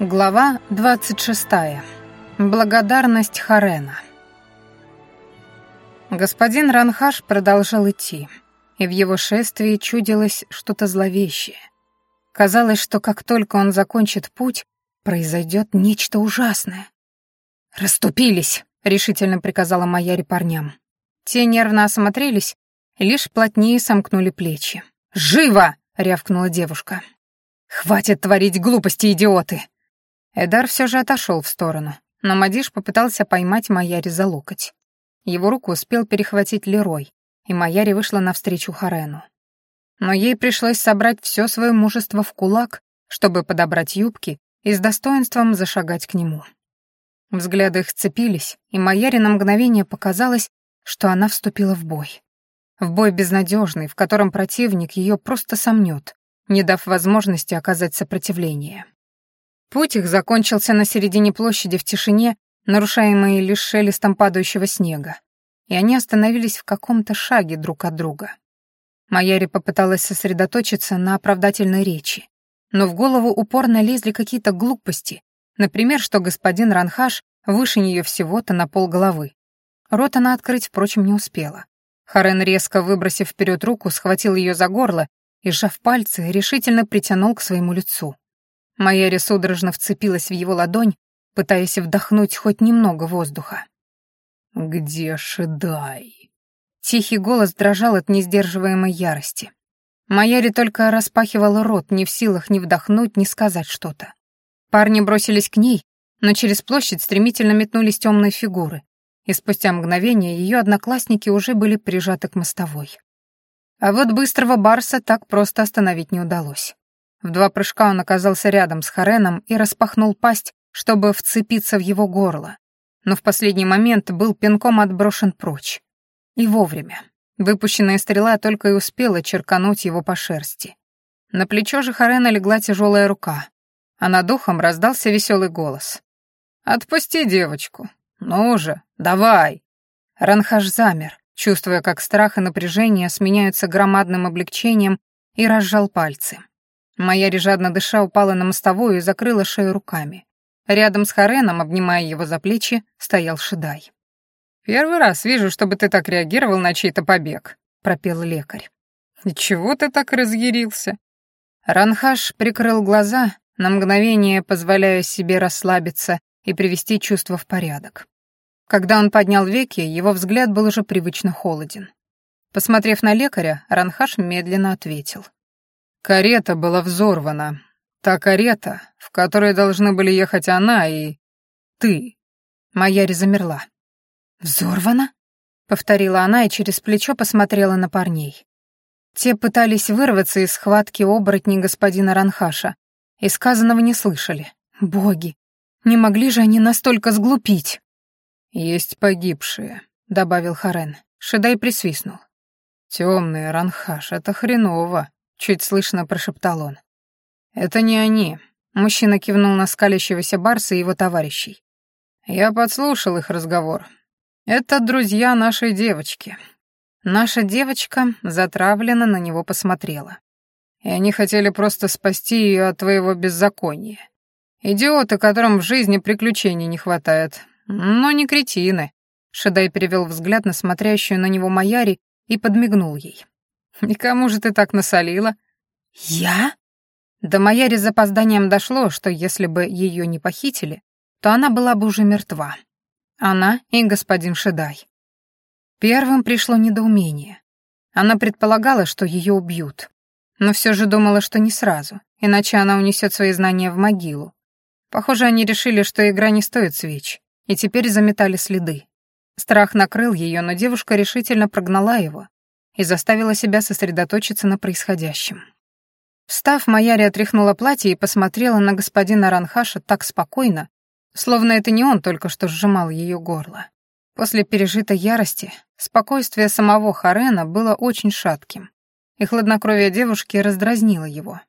Глава 26. Благодарность Харена. Господин Ранхаш продолжал идти, и в его шествии чудилось что-то зловещее. Казалось, что как только он закончит путь, произойдет нечто ужасное. «Раступились!» — решительно приказала Майяри парням. Те нервно осмотрелись и лишь плотнее сомкнули плечи. «Живо!» — рявкнула девушка. «Хватит творить глупости, идиоты!» Эдар все же отошел в сторону, но Мадиш попытался поймать Маяри за локоть. Его руку успел перехватить Лерой, и Маяри вышла навстречу Харену. Но ей пришлось собрать все свое мужество в кулак, чтобы подобрать юбки и с достоинством зашагать к нему. Взгляды их цепились, и Маяри на мгновение показалось, что она вступила в бой. В бой безнадежный, в котором противник ее просто сомнет, не дав возможности оказать сопротивление. Путь их закончился на середине площади в тишине, нарушаемой лишь шелестом падающего снега, и они остановились в каком-то шаге друг от друга. Майяри попыталась сосредоточиться на оправдательной речи, но в голову упорно лезли какие-то глупости, например, что господин Ранхаш выше нее всего-то на пол головы. Рот она открыть, впрочем, не успела. Харен, резко выбросив вперед руку, схватил ее за горло и, сжав пальцы, решительно притянул к своему лицу. Майяри судорожно вцепилась в его ладонь, пытаясь вдохнуть хоть немного воздуха. «Где Шедай?» Тихий голос дрожал от несдерживаемой ярости. Майяри только распахивала рот, не в силах ни вдохнуть, ни сказать что-то. Парни бросились к ней, но через площадь стремительно метнулись темные фигуры, и спустя мгновение ее одноклассники уже были прижаты к мостовой. А вот быстрого Барса так просто остановить не удалось. В два прыжка он оказался рядом с Хареном и распахнул пасть, чтобы вцепиться в его горло. Но в последний момент был пинком отброшен прочь. И вовремя. Выпущенная стрела только и успела черкануть его по шерсти. На плечо же Харена легла тяжелая рука, а над духом раздался веселый голос. «Отпусти девочку. Ну же, давай!» Ранхаш замер, чувствуя, как страх и напряжение сменяются громадным облегчением, и разжал пальцы. Моя жадно дыша упала на мостовую и закрыла шею руками. Рядом с Хареном, обнимая его за плечи, стоял Шидай. «Первый раз вижу, чтобы ты так реагировал на чей-то побег», — пропел лекарь. «И чего ты так разъярился?» Ранхаш прикрыл глаза, на мгновение позволяя себе расслабиться и привести чувство в порядок. Когда он поднял веки, его взгляд был уже привычно холоден. Посмотрев на лекаря, Ранхаш медленно ответил. Карета была взорвана. Та карета, в которой должны были ехать она и... ты. Маяри замерла. «Взорвана?» — повторила она и через плечо посмотрела на парней. Те пытались вырваться из схватки оборотней господина Ранхаша и сказанного не слышали. Боги, не могли же они настолько сглупить? «Есть погибшие», — добавил Харен. Шедай присвистнул. «Темный Ранхаш, это хреново чуть слышно прошептал он. «Это не они», — мужчина кивнул на скалящегося Барса и его товарищей. «Я подслушал их разговор. Это друзья нашей девочки». Наша девочка затравленно на него посмотрела. И они хотели просто спасти ее от твоего беззакония. Идиоты, которым в жизни приключений не хватает. Но не кретины. Шедай перевел взгляд на смотрящую на него Маяри и подмигнул ей. «И кому же ты так насолила?» «Я?» До Майяри с запозданием дошло, что если бы ее не похитили, то она была бы уже мертва. Она и господин Шедай. Первым пришло недоумение. Она предполагала, что ее убьют, но все же думала, что не сразу, иначе она унесет свои знания в могилу. Похоже, они решили, что игра не стоит свеч, и теперь заметали следы. Страх накрыл ее, но девушка решительно прогнала его и заставила себя сосредоточиться на происходящем. Встав, Маяри отряхнула платье и посмотрела на господина Ранхаша так спокойно, словно это не он только что сжимал ее горло. После пережитой ярости спокойствие самого Харена было очень шатким, и хладнокровие девушки раздразнило его.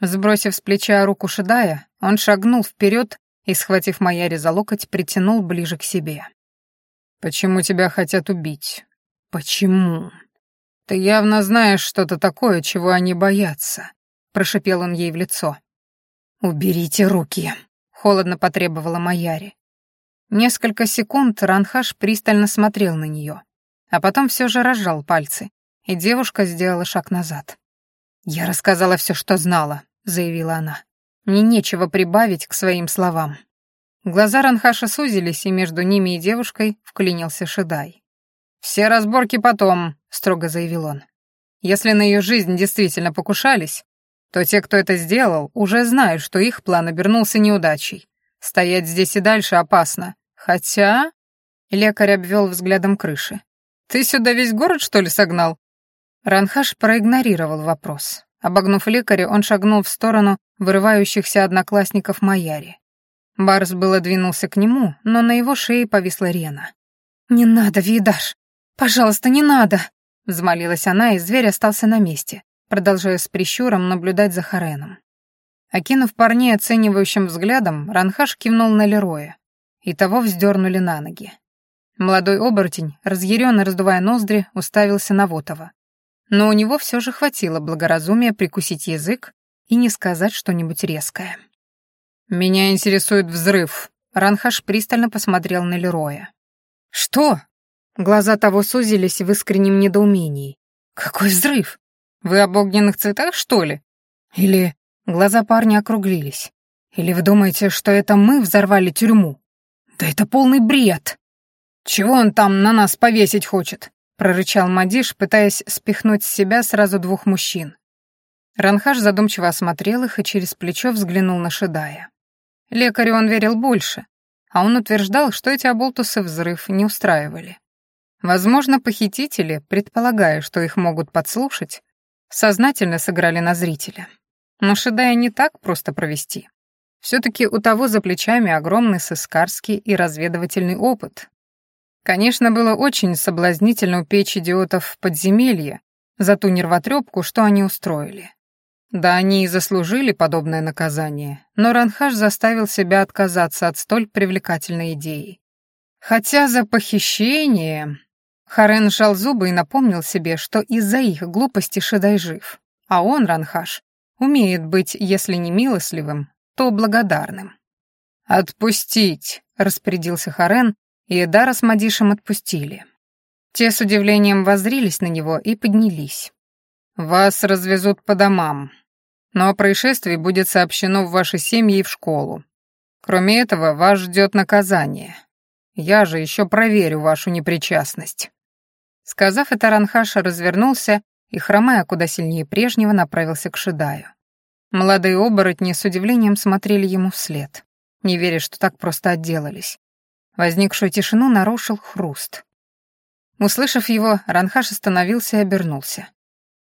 Сбросив с плеча руку Шидая, он шагнул вперед и, схватив Маяри за локоть, притянул ближе к себе. «Почему тебя хотят убить? Почему?» «Ты явно знаешь что-то такое, чего они боятся», — прошипел он ей в лицо. «Уберите руки», холодно потребовала Маяри. Несколько секунд Ранхаш пристально смотрел на нее, а потом все же разжал пальцы, и девушка сделала шаг назад. «Я рассказала все, что знала», — заявила она. «Мне нечего прибавить к своим словам». Глаза Ранхаша сузились, и между ними и девушкой вклинился Шедай. «Все разборки потом», — строго заявил он. «Если на ее жизнь действительно покушались, то те, кто это сделал, уже знают, что их план обернулся неудачей. Стоять здесь и дальше опасно. Хотя...» Лекарь обвел взглядом крыши. «Ты сюда весь город, что ли, согнал?» Ранхаш проигнорировал вопрос. Обогнув лекаря, он шагнул в сторону вырывающихся одноклассников Маяри. Барс было двинулся к нему, но на его шее повисла Рена. «Не надо, Видаш! Пожалуйста, не надо!» Взмолилась она, и зверь остался на месте, продолжая с прищуром наблюдать за Хареном. Окинув парней оценивающим взглядом, Ранхаш кивнул на Лероя, и того вздернули на ноги. Молодой оборотень, разъяренно раздувая ноздри, уставился на Вотова. Но у него все же хватило благоразумия прикусить язык и не сказать что-нибудь резкое. «Меня интересует взрыв», — Ранхаш пристально посмотрел на Лероя. «Что?» Глаза того сузились в искреннем недоумении. «Какой взрыв? Вы об огненных цветах, что ли? Или...» Глаза парня округлились. «Или вы думаете, что это мы взорвали тюрьму? Да это полный бред!» «Чего он там на нас повесить хочет?» — прорычал Мадиш, пытаясь спихнуть с себя сразу двух мужчин. Ранхаш задумчиво осмотрел их и через плечо взглянул на Шедая. Лекарю он верил больше, а он утверждал, что эти оболтусы взрыв не устраивали. Возможно, похитители, предполагая, что их могут подслушать, сознательно сыграли на зрителя. Но Шедая не так просто провести. Все-таки у того за плечами огромный сыскарский и разведывательный опыт, Конечно, было очень соблазнительно упечь идиотов в подземелье за ту нервотрепку, что они устроили. Да, они и заслужили подобное наказание, но Ранхаш заставил себя отказаться от столь привлекательной идеи. Хотя за похищение... Харен сжал зубы и напомнил себе, что из-за их глупости Шедай жив, а он, Ранхаш, умеет быть, если не милостливым, то благодарным. «Отпустить!» — распорядился Харен, и Эдара с Мадишем отпустили. Те с удивлением воззрились на него и поднялись. «Вас развезут по домам, но о происшествии будет сообщено в вашей семье и в школу. Кроме этого, вас ждет наказание. Я же еще проверю вашу непричастность». Сказав это, Ранхаша развернулся и, хромая куда сильнее прежнего, направился к Шидаю. Молодые оборотни с удивлением смотрели ему вслед, не веря, что так просто отделались. Возникшую тишину нарушил хруст. Услышав его, Ранхаш остановился и обернулся.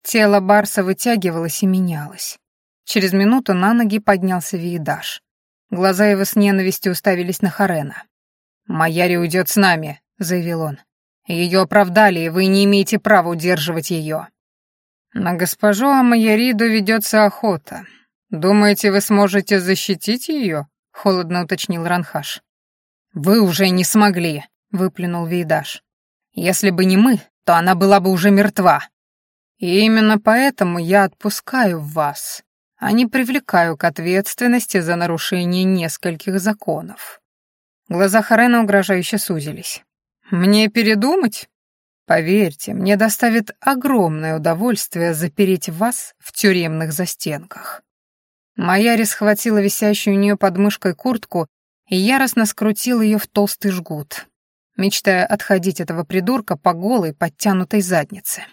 Тело Барса вытягивалось и менялось. Через минуту на ноги поднялся Виедаш. Глаза его с ненавистью уставились на Харена. «Маяри уйдет с нами», — заявил он. «Ее оправдали, и вы не имеете права удерживать ее». «На госпожу Амаяриду ведется охота. Думаете, вы сможете защитить ее?» — холодно уточнил Ранхаш. «Вы уже не смогли», — выплюнул Вейдаш. «Если бы не мы, то она была бы уже мертва. И именно поэтому я отпускаю вас, а не привлекаю к ответственности за нарушение нескольких законов». Глаза Харена угрожающе сузились. «Мне передумать? Поверьте, мне доставит огромное удовольствие запереть вас в тюремных застенках». Майяри схватила висящую у нее под мышкой куртку и яростно скрутил ее в толстый жгут, мечтая отходить этого придурка по голой, подтянутой заднице.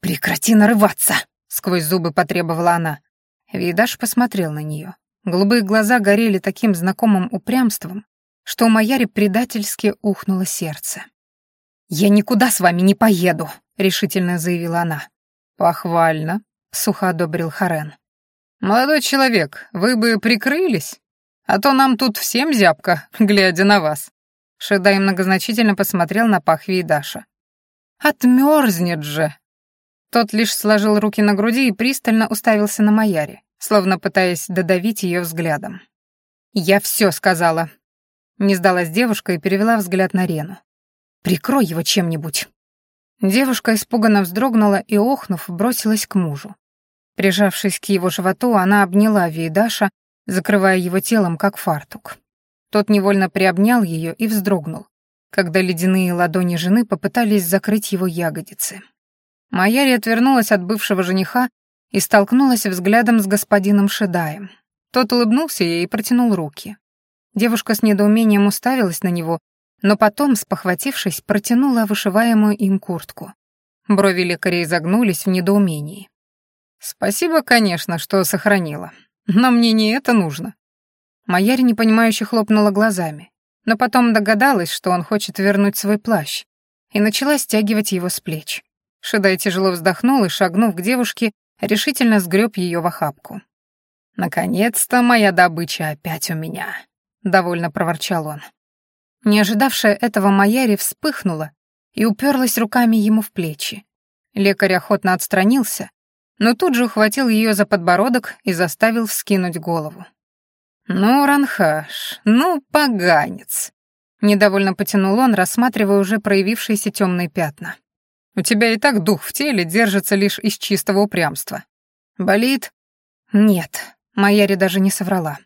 «Прекрати нарываться!» — сквозь зубы потребовала она. Видаш посмотрел на нее. Голубые глаза горели таким знакомым упрямством, что у Маяри предательски ухнуло сердце. «Я никуда с вами не поеду», — решительно заявила она. «Похвально», — сухо одобрил Харен. «Молодой человек, вы бы прикрылись?» А то нам тут всем зябко, глядя на вас». Шедай многозначительно посмотрел на Пахви и Даша. «Отмерзнет же!» Тот лишь сложил руки на груди и пристально уставился на Маяре, словно пытаясь додавить ее взглядом. «Я все сказала». Не сдалась девушка и перевела взгляд на Рену. «Прикрой его чем-нибудь». Девушка испуганно вздрогнула и, охнув, бросилась к мужу. Прижавшись к его животу, она обняла Вейдаша закрывая его телом, как фартук. Тот невольно приобнял ее и вздрогнул, когда ледяные ладони жены попытались закрыть его ягодицы. Майяри отвернулась от бывшего жениха и столкнулась взглядом с господином Шедаем. Тот улыбнулся ей и протянул руки. Девушка с недоумением уставилась на него, но потом, спохватившись, протянула вышиваемую им куртку. Брови лекаря изогнулись в недоумении. «Спасибо, конечно, что сохранила. Но мне не это нужно». Майяри непонимающе хлопнула глазами, но потом догадалась, что он хочет вернуть свой плащ, и начала стягивать его с плеч. Шедай тяжело вздохнул и, шагнув к девушке, решительно сгреб ее в охапку. «Наконец-то моя добыча опять у меня», — довольно проворчал он. Не ожидавшая этого Майяри вспыхнула и уперлась руками ему в плечи. Лекарь охотно отстранился, но тут же ухватил ее за подбородок и заставил вскинуть голову. «Ну, Ранхаш, ну, поганец!» Недовольно потянул он, рассматривая уже проявившиеся темные пятна. «У тебя и так дух в теле держится лишь из чистого упрямства. Болит?» «Нет», — Майяри даже не соврала.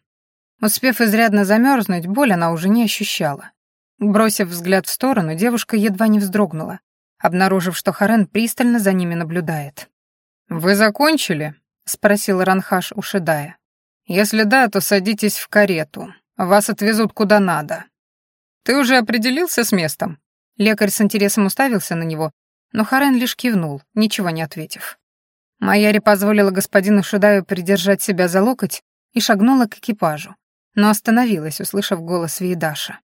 Успев изрядно замерзнуть, боль она уже не ощущала. Бросив взгляд в сторону, девушка едва не вздрогнула, обнаружив, что Харен пристально за ними наблюдает. «Вы закончили?» — спросил Ранхаш у Шедая. «Если да, то садитесь в карету. Вас отвезут куда надо». «Ты уже определился с местом?» Лекарь с интересом уставился на него, но Харен лишь кивнул, ничего не ответив. Майяри позволила господину Шедаю придержать себя за локоть и шагнула к экипажу, но остановилась, услышав голос Вейдаша.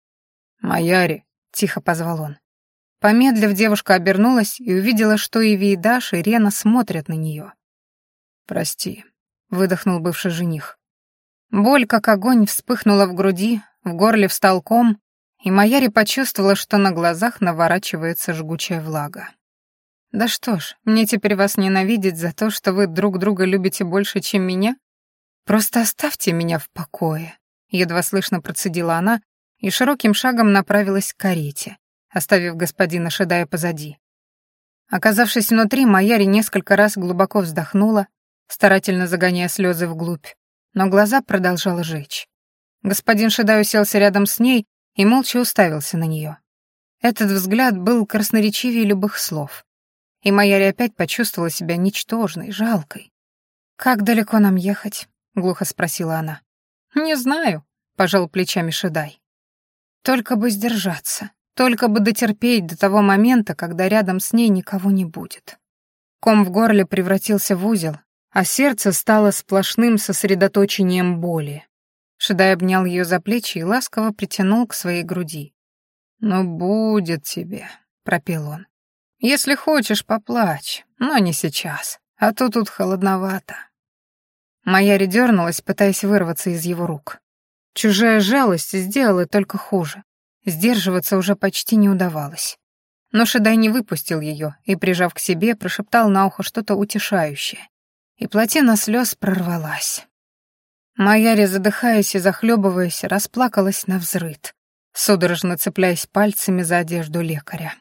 «Майяри», — тихо позвал он. Помедлив, девушка обернулась и увидела, что и Вейдаш, и Рена смотрят на нее. «Прости», — выдохнул бывший жених. Боль, как огонь, вспыхнула в груди, в горле встал ком, и Маяри почувствовала, что на глазах наворачивается жгучая влага. «Да что ж, мне теперь вас ненавидеть за то, что вы друг друга любите больше, чем меня? Просто оставьте меня в покое», — едва слышно процедила она и широким шагом направилась к карете, оставив господина Шедая позади. Оказавшись внутри, Майяри несколько раз глубоко вздохнула, старательно загоняя слезы вглубь, но глаза продолжала жечь. Господин Шедай уселся рядом с ней и молча уставился на нее. Этот взгляд был красноречивее любых слов. И Майяри опять почувствовала себя ничтожной, жалкой. «Как далеко нам ехать?» — глухо спросила она. «Не знаю», — пожал плечами Шедай. «Только бы сдержаться. Только бы дотерпеть до того момента, когда рядом с ней никого не будет. Ком в горле превратился в узел, а сердце стало сплошным сосредоточением боли. Шедай обнял ее за плечи и ласково притянул к своей груди. «Ну, будет тебе», — пропел он. «Если хочешь, поплачь, но не сейчас, а то тут холодновато». Майяри дернулась, пытаясь вырваться из его рук. Чужая жалость сделала только хуже. Сдерживаться уже почти не удавалось. Но Шедай не выпустил ее и, прижав к себе, прошептал на ухо что-то утешающее. И плотина слез прорвалась. Майяри, задыхаясь и захлебываясь, расплакалась на взрыд, судорожно цепляясь пальцами за одежду лекаря.